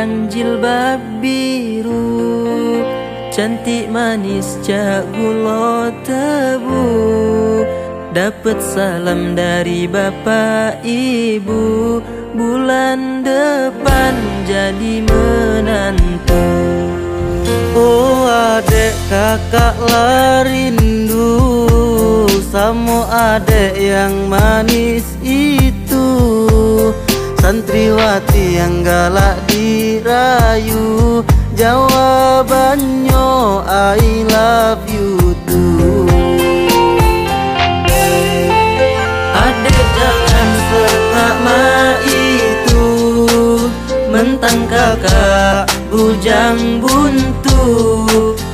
yang jilbab biru Cantik manis cak gulo tebu. Dapat salam dari bapak ibu Bulan depan jadi menantu. Oh adek kakak lah rindu Sama adek yang manis itu. Santriwati yang galak dirayu Jawabannya I love you too. Adek jangan setengah ma itu Mentang kakak bujang buntu.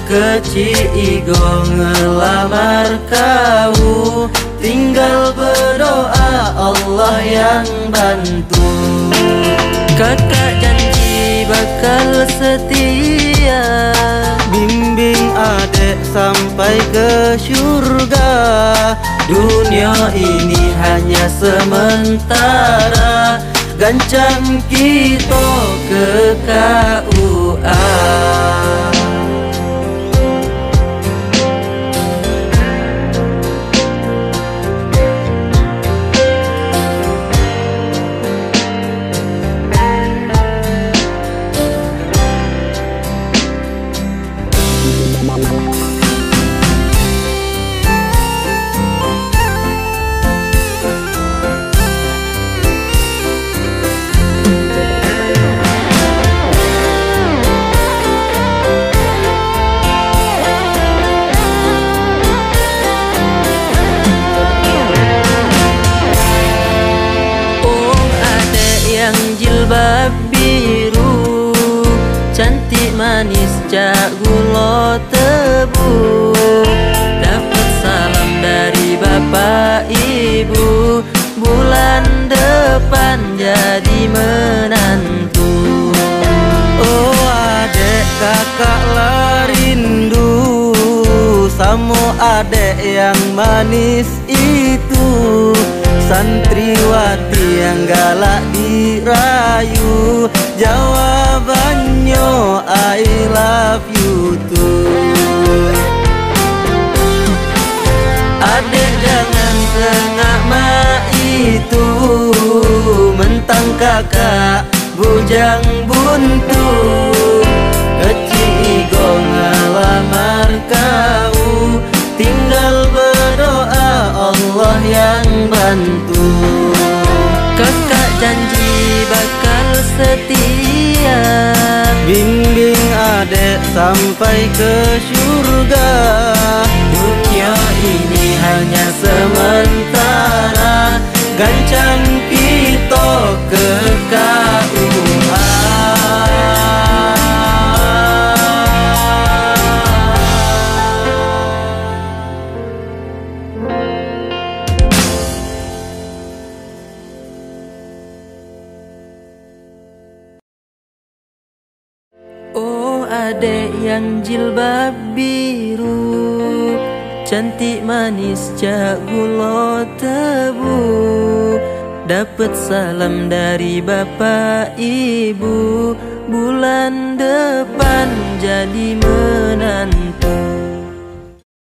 Kecil igo ngelamar kau Tinggal berdoa Allah yang bantu setia. Bimbing adek sampai ke surga Dunia ini hanya sementara. Gancang kita ke KUA Cantik manis cak gulo tebu. Dapat salam dari bapak ibu. Bulan depan jadi menantu. Oh adek kakak lah rindu Sama adek yang manis itu Santriwati yang galak dirayu Jawabannya I love you too. Adek jangan sengak ma itu Mentang kakak bujang buntu. Kecil igo ngalamar kau bantu Kakak janji bakal setia. Bimbing adek sampai ke surga Dunia ini hanya sementara. Gancang Adek yang jilbab biru Cantik manis cak gulo tebu. Dapat salam dari bapak ibu Bulan depan jadi menantu